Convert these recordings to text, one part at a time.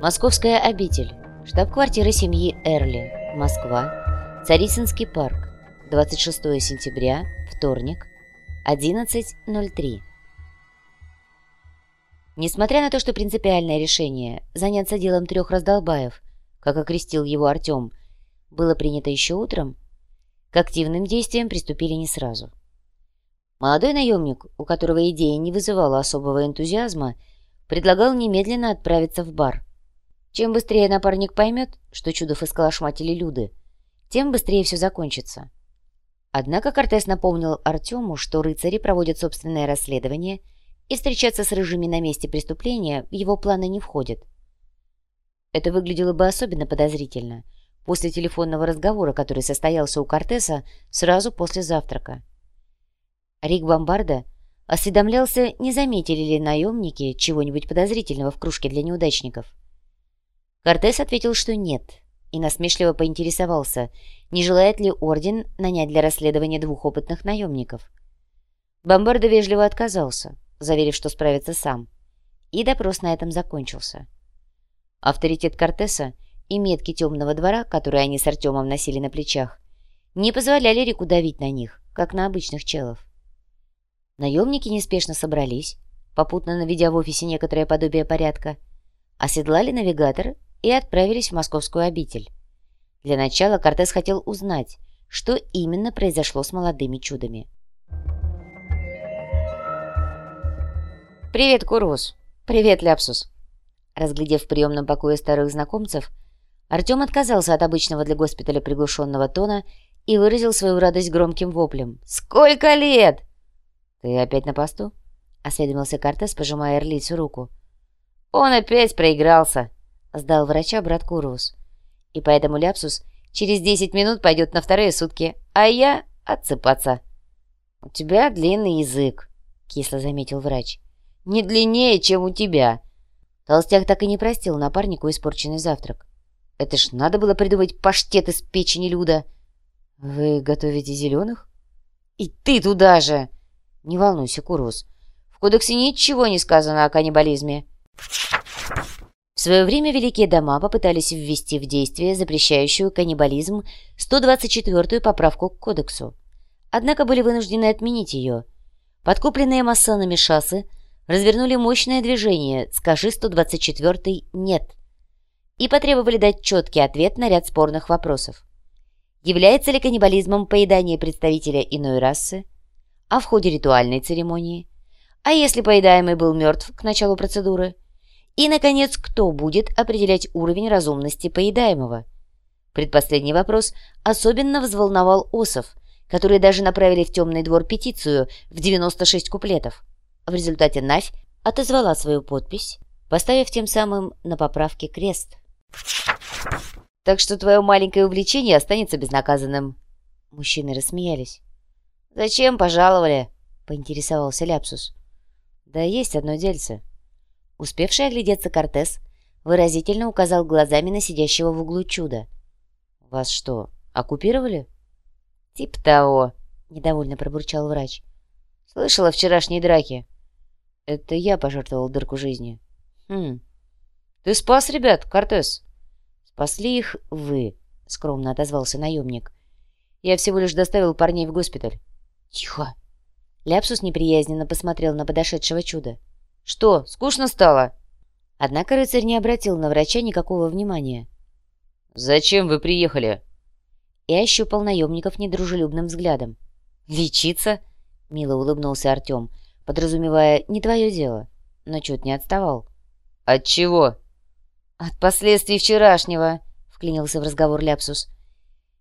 Московская обитель. Штаб-квартира семьи Эрли. Москва. Царицынский парк. 26 сентября. Вторник. 11.03. Несмотря на то, что принципиальное решение заняться делом трех раздолбаев, как окрестил его Артем, было принято еще утром, к активным действиям приступили не сразу. Молодой наемник, у которого идея не вызывала особого энтузиазма, предлагал немедленно отправиться в бар. Чем быстрее напарник поймет, что Чудов искалашматили Люды, тем быстрее все закончится. Однако Кортес напомнил Артему, что рыцари проводят собственное расследование, и встречаться с рыжими на месте преступления в его планы не входит. Это выглядело бы особенно подозрительно после телефонного разговора, который состоялся у Кортеса сразу после завтрака. Рик Бомбарда осведомлялся, не заметили ли наемники чего-нибудь подозрительного в кружке для неудачников. Кортес ответил, что нет, и насмешливо поинтересовался, не желает ли Орден нанять для расследования двух опытных наемников. Бомбарда вежливо отказался, заверив, что справится сам, и допрос на этом закончился. Авторитет Кортеса и метки темного двора, которые они с Артемом носили на плечах, не позволяли Рику давить на них, как на обычных челов. Наемники неспешно собрались, попутно наведя в офисе некоторое подобие порядка, оседлали навигатор и отправились в московскую обитель. Для начала Кортес хотел узнать, что именно произошло с молодыми чудами. «Привет, Курвус!» «Привет, Ляпсус!» Разглядев в приемном покое старых знакомцев, Артем отказался от обычного для госпиталя приглушенного тона и выразил свою радость громким воплем. «Сколько лет!» «Ты опять на посту?» — осведомился Кортес, пожимая Эрлицу руку. «Он опять проигрался!» — сдал врача брат Курус. «И поэтому Ляпсус через десять минут пойдет на вторые сутки, а я отсыпаться». «У тебя длинный язык», — кисло заметил врач. «Не длиннее, чем у тебя». Толстяк так и не простил напарнику испорченный завтрак. «Это ж надо было придумать паштет из печени Люда». «Вы готовите зеленых?» «И ты туда же!» «Не волнуйся, Курус. В кодексе ничего не сказано о каннибализме». В свое время великие дома попытались ввести в действие запрещающую каннибализм 124-ю поправку к кодексу. Однако были вынуждены отменить ее. Подкупленные масонами шассы развернули мощное движение «Скажи 124-й нет» и потребовали дать четкий ответ на ряд спорных вопросов. Является ли каннибализмом поедание представителя иной расы? а в ходе ритуальной церемонии, а если поедаемый был мертв к началу процедуры, и, наконец, кто будет определять уровень разумности поедаемого. Предпоследний вопрос особенно взволновал осов, которые даже направили в темный двор петицию в 96 куплетов. В результате Навь отозвала свою подпись, поставив тем самым на поправке крест. «Так что твое маленькое увлечение останется безнаказанным». Мужчины рассмеялись. «Зачем пожаловали?» — поинтересовался Ляпсус. «Да есть одно дельце». Успевший оглядеться Кортес выразительно указал глазами на сидящего в углу чуда. «Вас что, оккупировали?» «Тип того», — недовольно пробурчал врач. «Слышала вчерашней драки». «Это я пожертвовал дырку жизни». «Хм. Ты спас ребят, Кортес?» «Спасли их вы», — скромно отозвался наемник. «Я всего лишь доставил парней в госпиталь». «Тихо!» Ляпсус неприязненно посмотрел на подошедшего чуда. «Что, скучно стало?» Однако рыцарь не обратил на врача никакого внимания. «Зачем вы приехали?» И ощупал наемников недружелюбным взглядом. «Лечиться?» — мило улыбнулся Артем, подразумевая «не твое дело», но чуть не отставал. «От чего?» «От последствий вчерашнего», — вклинился в разговор Ляпсус.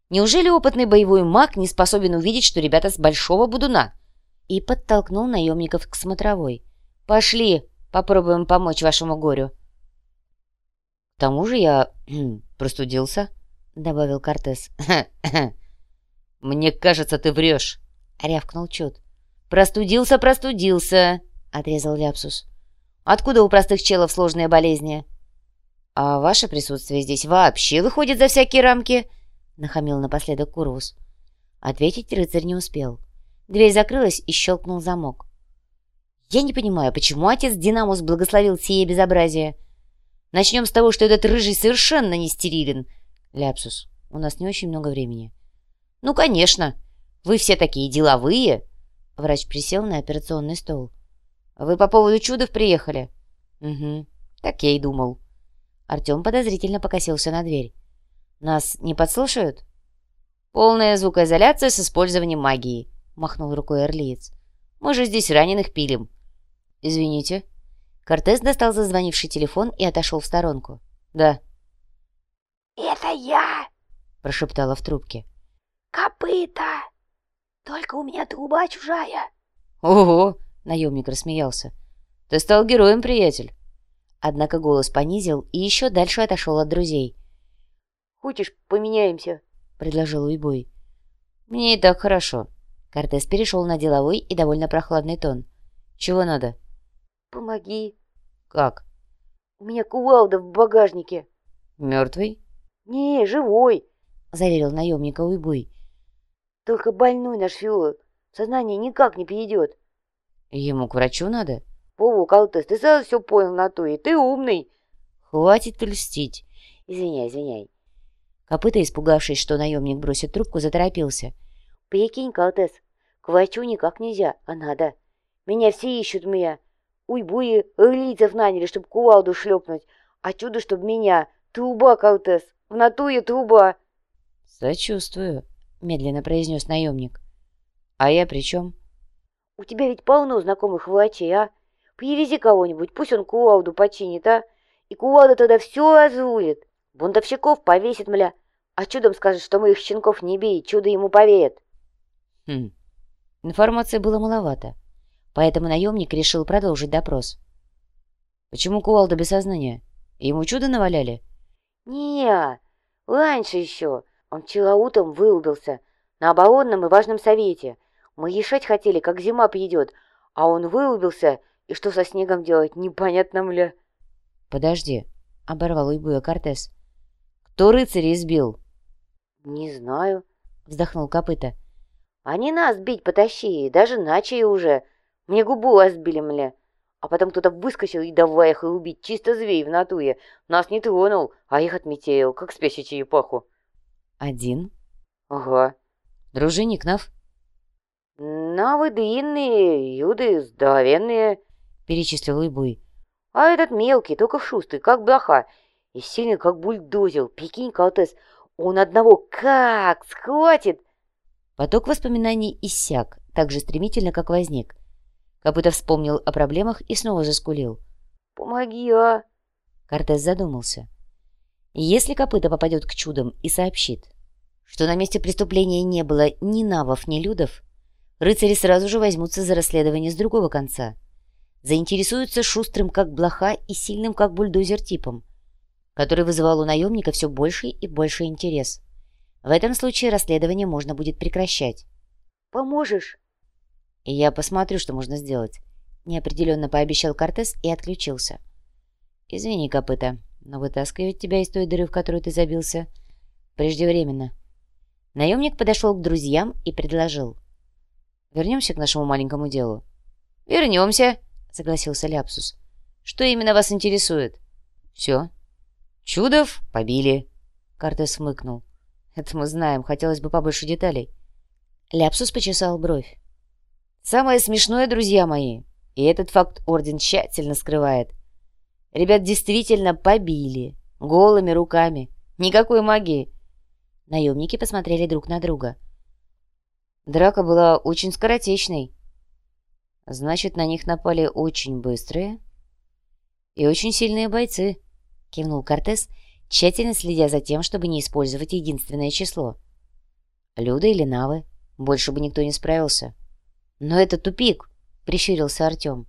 Неужели опытный боевой маг не способен увидеть, что ребята с большого будуна? И подтолкнул наемников к смотровой. «Пошли, попробуем помочь вашему горю». «К тому же я простудился», — добавил Кортес. «Мне кажется, ты врешь», — рявкнул Чуд. «Простудился, простудился», — отрезал Ляпсус. «Откуда у простых челов сложные болезни?» «А ваше присутствие здесь вообще выходит за всякие рамки?» — нахамил напоследок Курвус. Ответить рыцарь не успел. Дверь закрылась и щелкнул замок. «Я не понимаю, почему отец Динамус благословил сие безобразие?» Начнем с того, что этот рыжий совершенно не стерилен. Ляпсус, у нас не очень много времени. Ну, конечно. Вы все такие деловые. Врач присел на операционный стол. Вы по поводу чудов приехали? Угу. Так я и думал. Артем подозрительно покосился на дверь. Нас не подслушают? Полная звукоизоляция с использованием магии, махнул рукой Орлиец. Мы же здесь раненых пилим. Извините. Кортес достал зазвонивший телефон и отошел в сторонку. Да. «Это я!» — прошептала в трубке. «Копыта! Только у меня труба чужая!» «Ого!» — наемник рассмеялся. «Ты стал героем, приятель!» Однако голос понизил и еще дальше отошел от друзей. «Хочешь, поменяемся?» — предложил Уйбой. «Мне и так хорошо». Кортес перешел на деловой и довольно прохладный тон. «Чего надо?» «Помоги». «Как?» «У меня кувалда в багажнике». «Мертвый?» «Не, живой», — заверил наемника Уйбуй. «Только больной наш Фиол. Сознание никак не перейдет». «Ему к врачу надо?» «Вова, Калтес, ты сразу все понял на то, и ты умный». «Хватит льстить». «Извиняй, извиняй». Копыта, испугавшись, что наемник бросит трубку, заторопился. «Прикинь, Калтес, к врачу никак нельзя, а надо. Меня все ищут меня. Уйбуи рылицев наняли, чтоб кувалду шлепнуть, а чудо, чтоб меня. Труба, Калтес, в натуре труба». «Сочувствую», — медленно произнес наемник. «А я при чем?» «У тебя ведь полно знакомых врачей, а? Привези кого-нибудь, пусть он кувалду починит, а? И кувалда тогда все разрулит. Бунтовщиков повесит, мля. А чудом скажет, что мы их щенков не бей, чудо ему поверит». «Хм, информации было маловато, поэтому наемник решил продолжить допрос. «Почему кувалда без сознания? Ему чудо наваляли?» «Не, раньше еще. Он вчера утром вырубился на оборонном и важном совете. Мы решать хотели, как зима придет, а он вырубился, и что со снегом делать, непонятно, мля». «Подожди», — оборвал Уйбуя Кортес. «Кто рыцаря избил?» «Не знаю», — вздохнул копыта. «Они нас бить потащили, даже начали уже. Мне губу разбили, мля. А потом кто-то выскочил и давай их убить, чисто зверь в натуре. Нас не тронул, а их отметил, как спящую черепаху». «Один?» «Ага». «Дружинник Нав?» «Навы длинные, юды здоровенные», — перечислил Уйбуй. «А этот мелкий, только шустрый, как блоха, и сильный, как бульдозер. Прикинь, Калтес, он одного как схватит!» Поток воспоминаний иссяк, так же стремительно, как возник. Копыта вспомнил о проблемах и снова заскулил. «Помоги, а!» Кортес задумался. Если Копыта попадет к чудам и сообщит, что на месте преступления не было ни навов, ни людов, рыцари сразу же возьмутся за расследование с другого конца. Заинтересуются шустрым, как блоха, и сильным, как бульдозер типом, который вызывал у наемника все больший и больший интерес. В этом случае расследование можно будет прекращать. «Поможешь?» И я посмотрю, что можно сделать. Неопределенно пообещал Кортес и отключился. Извини, копыта, но вытаскивать тебя из той дыры, в которую ты забился, преждевременно. Наемник подошел к друзьям и предложил. Вернемся к нашему маленькому делу. Вернемся, согласился Ляпсус. Что именно вас интересует? Все. Чудов побили. Кортес мыкнул. Это мы знаем, хотелось бы побольше деталей. Ляпсус почесал бровь. Самое смешное, друзья мои, и этот факт Орден тщательно скрывает. Ребят действительно побили, голыми руками, никакой магии. Наемники посмотрели друг на друга. Драка была очень скоротечной. Значит, на них напали очень быстрые и очень сильные бойцы, кивнул Кортес, тщательно следя за тем, чтобы не использовать единственное число. Люда или Навы, больше бы никто не справился. «Но это тупик», — прищурился Артем.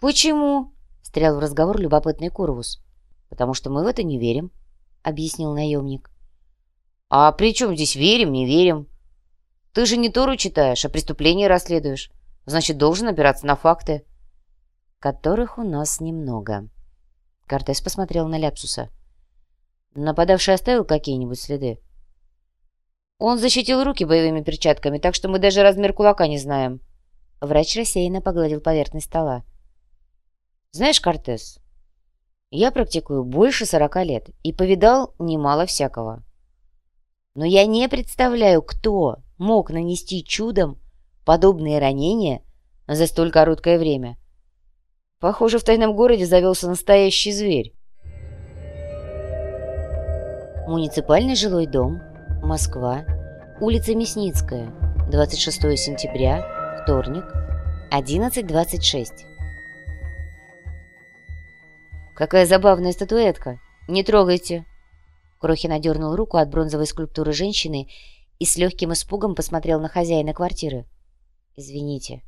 «Почему?» — встрял в разговор любопытный Курвус. «Потому что мы в это не верим», — объяснил наемник. «А при чем здесь верим, не верим? Ты же не Тору читаешь, а преступления расследуешь. Значит, должен опираться на факты». «Которых у нас немного». Кортес посмотрел на Ляпсуса. «Нападавший оставил какие-нибудь следы?» Он защитил руки боевыми перчатками, так что мы даже размер кулака не знаем. Врач рассеянно погладил поверхность стола. Знаешь, Кортес, Я практикую больше сорока лет и повидал немало всякого. Но я не представляю, кто мог нанести чудом подобные ранения за столь короткое время. Похоже, в тайном городе завелся настоящий зверь. Муниципальный жилой дом, Москва, улица Мясницкая, 26 сентября, вторник, 11.26. «Какая забавная статуэтка! Не трогайте!» Крохин одернул руку от бронзовой скульптуры женщины и с легким испугом посмотрел на хозяина квартиры. «Извините».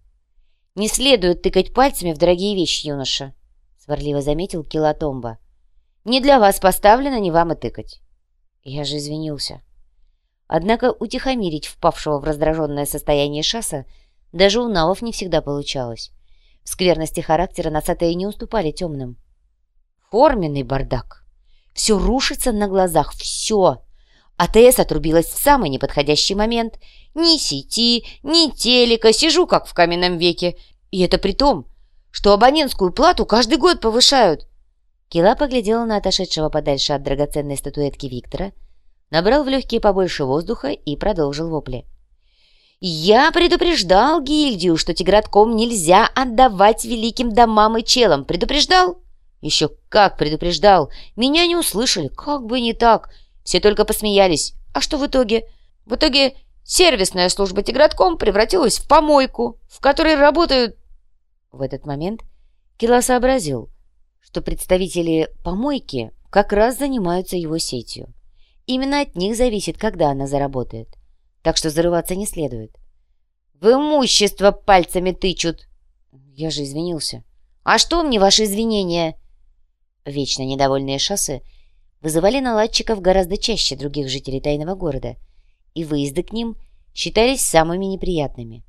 «Не следует тыкать пальцами в дорогие вещи, юноша», — сварливо заметил Килотомба. «Не для вас поставлено, не вам и тыкать». Я же извинился. Однако утихомирить впавшего в раздраженное состояние шасса даже у навов не всегда получалось. В скверности характера носатые не уступали темным. Форменный бардак. Все рушится на глазах, все. АТС отрубилась в самый неподходящий момент. Ни сети, ни телека, сижу как в каменном веке. И это при том, что абонентскую плату каждый год повышают. Кила поглядела на отошедшего подальше от драгоценной статуэтки Виктора, набрал в легкие побольше воздуха и продолжил вопли. «Я предупреждал гильдию, что тигратком нельзя отдавать великим домам и челам. Предупреждал?» Еще как предупреждал. Меня не услышали. Как бы не так. Все только посмеялись. А что в итоге? В итоге сервисная служба Тигратком превратилась в помойку, в которой работают... В этот момент Кила сообразил, что представители помойки как раз занимаются его сетью. Именно от них зависит, когда она заработает. Так что зарываться не следует. «В имущество пальцами тычут!» Я же извинился. «А что мне ваши извинения?» Вечно недовольные шоссе вызывали наладчиков гораздо чаще других жителей тайного города, и выезды к ним считались самыми неприятными.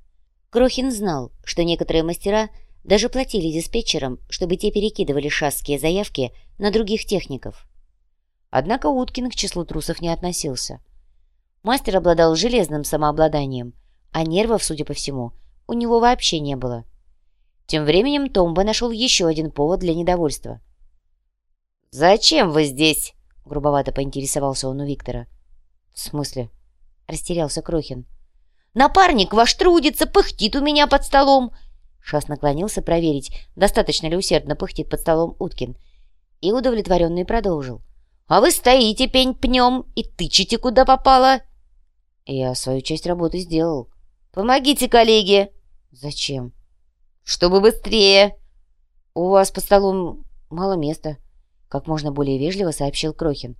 Крохин знал, что некоторые мастера даже платили диспетчерам, чтобы те перекидывали шасские заявки на других техников. Однако Уткин к числу трусов не относился. Мастер обладал железным самообладанием, а нервов, судя по всему, у него вообще не было. Тем временем Томба нашел еще один повод для недовольства – «Зачем вы здесь?» — грубовато поинтересовался он у Виктора. «В смысле?» — растерялся Крохин. «Напарник ваш трудится, пыхтит у меня под столом!» Шас наклонился проверить, достаточно ли усердно пыхтит под столом Уткин, и удовлетворенный продолжил. «А вы стоите пень пнем и тычете, куда попало!» «Я свою часть работы сделал». «Помогите коллеге!» «Зачем?» «Чтобы быстрее!» «У вас под столом мало места», как можно более вежливо сообщил Крохин.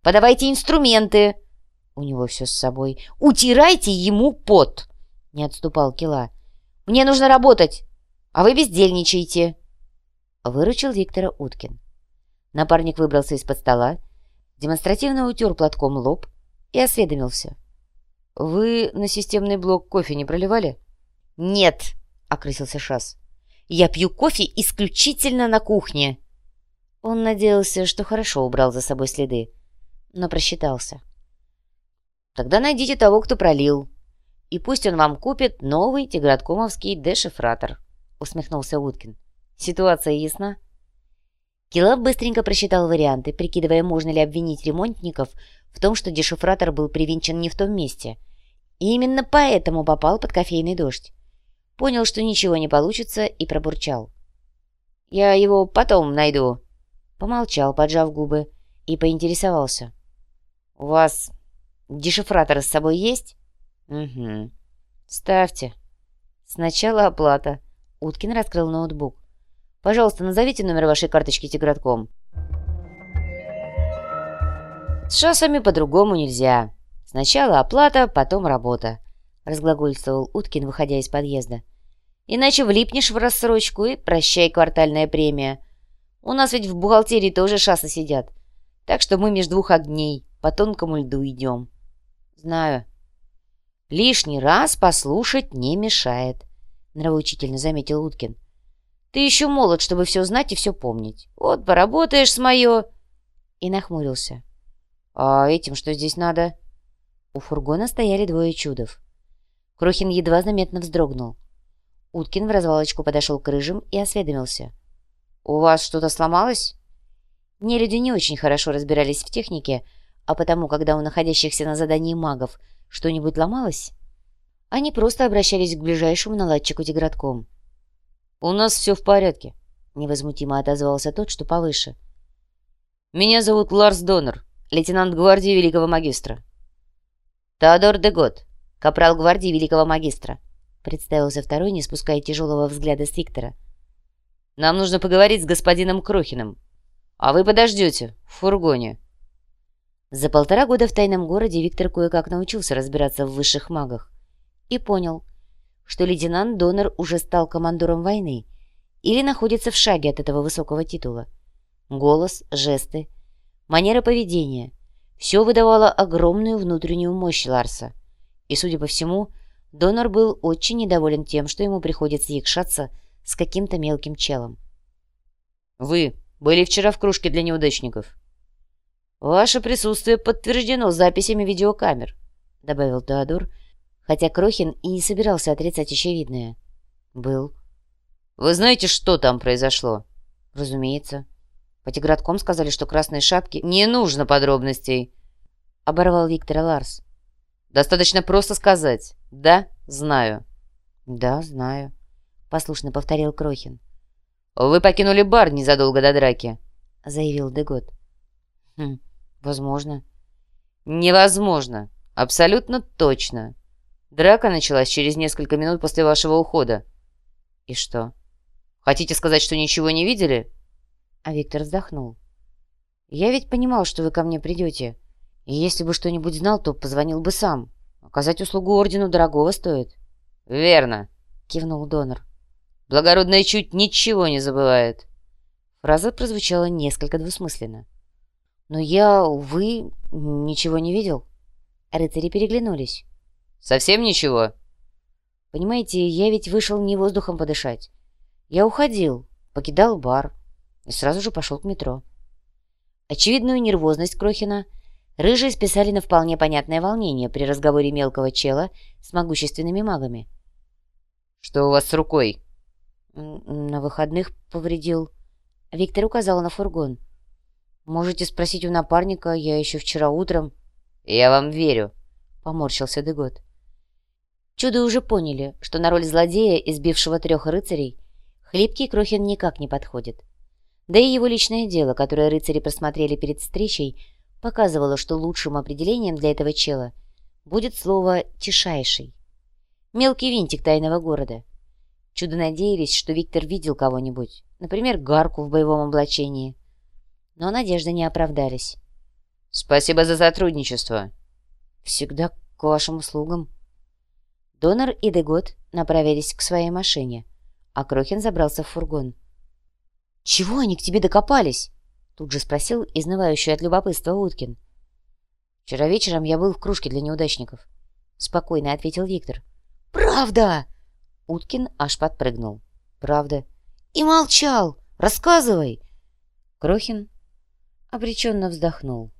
«Подавайте инструменты!» У него все с собой. «Утирайте ему пот!» Не отступал Кила. «Мне нужно работать, а вы бездельничаете!» Выручил Виктора Уткин. Напарник выбрался из-под стола, демонстративно утер платком лоб и осведомился. «Вы на системный блок кофе не проливали?» «Нет!» — окрысился Шас. «Я пью кофе исключительно на кухне!» Он надеялся, что хорошо убрал за собой следы, но просчитался. «Тогда найдите того, кто пролил, и пусть он вам купит новый тиграткомовский дешифратор», — усмехнулся Уткин. «Ситуация ясна?» Килап быстренько просчитал варианты, прикидывая, можно ли обвинить ремонтников в том, что дешифратор был привинчен не в том месте. И именно поэтому попал под кофейный дождь. Понял, что ничего не получится, и пробурчал. «Я его потом найду», Помолчал, поджав губы, и поинтересовался. «У вас дешифратор с собой есть?» «Угу. Ставьте. Сначала оплата». Уткин раскрыл ноутбук. «Пожалуйста, назовите номер вашей карточки Тигратком». «С шассами по-другому нельзя. Сначала оплата, потом работа», — разглагольствовал Уткин, выходя из подъезда. «Иначе влипнешь в рассрочку и прощай квартальная премия. У нас ведь в бухгалтерии тоже шассы сидят. Так что мы между двух огней по тонкому льду идем. Знаю. Лишний раз послушать не мешает, нравоучительно заметил Уткин. Ты еще молод, чтобы все знать и все помнить. Вот поработаешь с мое... И нахмурился. А этим что здесь надо? У фургона стояли двое чудов. Крохин едва заметно вздрогнул. Уткин в развалочку подошел к рыжим и осведомился — «У вас что-то сломалось?» Нелюди не очень хорошо разбирались в технике, а потому, когда у находящихся на задании магов что-нибудь ломалось, они просто обращались к ближайшему наладчику тигратком. «У нас все в порядке», — невозмутимо отозвался тот, что повыше. «Меня зовут Ларс Донор, лейтенант гвардии Великого Магистра». «Теодор Дегот, капрал гвардии Великого Магистра», — представился второй, не спуская тяжелого взгляда с Виктора. «Нам нужно поговорить с господином Крохиным, а вы подождете в фургоне». За полтора года в тайном городе Виктор кое-как научился разбираться в высших магах и понял, что лейтенант Донор уже стал командором войны или находится в шаге от этого высокого титула. Голос, жесты, манера поведения — все выдавало огромную внутреннюю мощь Ларса. И, судя по всему, Донор был очень недоволен тем, что ему приходится якшаться с каким-то мелким челом. «Вы были вчера в кружке для неудачников?» «Ваше присутствие подтверждено записями видеокамер», — добавил Теодор, хотя Крохин и не собирался отрицать очевидное. «Был». «Вы знаете, что там произошло?» «Разумеется». По тигратком сказали, что красные шапки... «Не нужно подробностей!» — оборвал Виктора Ларс. «Достаточно просто сказать. Да, знаю». «Да, знаю», — послушно повторил Крохин. «Вы покинули бар незадолго до драки», — заявил Дегот. «Хм, возможно». «Невозможно. Абсолютно точно. Драка началась через несколько минут после вашего ухода». «И что?» «Хотите сказать, что ничего не видели?» А Виктор вздохнул. «Я ведь понимал, что вы ко мне придете. И если бы что-нибудь знал, то позвонил бы сам. Оказать услугу ордену дорогого стоит». «Верно», — кивнул донор. «Благородная чуть ничего не забывает». Фраза прозвучала несколько двусмысленно. «Но я, увы, ничего не видел». Рыцари переглянулись. «Совсем ничего?» «Понимаете, я ведь вышел не воздухом подышать. Я уходил, покидал бар, и сразу же пошел к метро. Очевидную нервозность Крохина рыжие списали на вполне понятное волнение при разговоре мелкого чела с могущественными магами. «Что у вас с рукой?» «На выходных повредил». Виктор указал на фургон. «Можете спросить у напарника, я еще вчера утром...» «Я вам верю», — поморщился Дегот. Чудо уже поняли, что на роль злодея, избившего трех рыцарей, хлипкий Крохин никак не подходит. Да и его личное дело, которое рыцари просмотрели перед встречей, показывало, что лучшим определением для этого чела будет слово «тишайший». Мелкий винтик тайного города. Чудо надеялись, что Виктор видел кого-нибудь, например, Гарку в боевом облачении. Но надежды не оправдались. «Спасибо за сотрудничество». «Всегда к вашим услугам». Донор и Дегот направились к своей машине, а Крохин забрался в фургон. «Чего они к тебе докопались?» Тут же спросил изнывающий от любопытства Уткин. «Вчера вечером я был в кружке для неудачников», — спокойно ответил Виктор. «Правда!» Уткин аж подпрыгнул. «Правда?» «И молчал! Рассказывай!» Крохин обреченно вздохнул.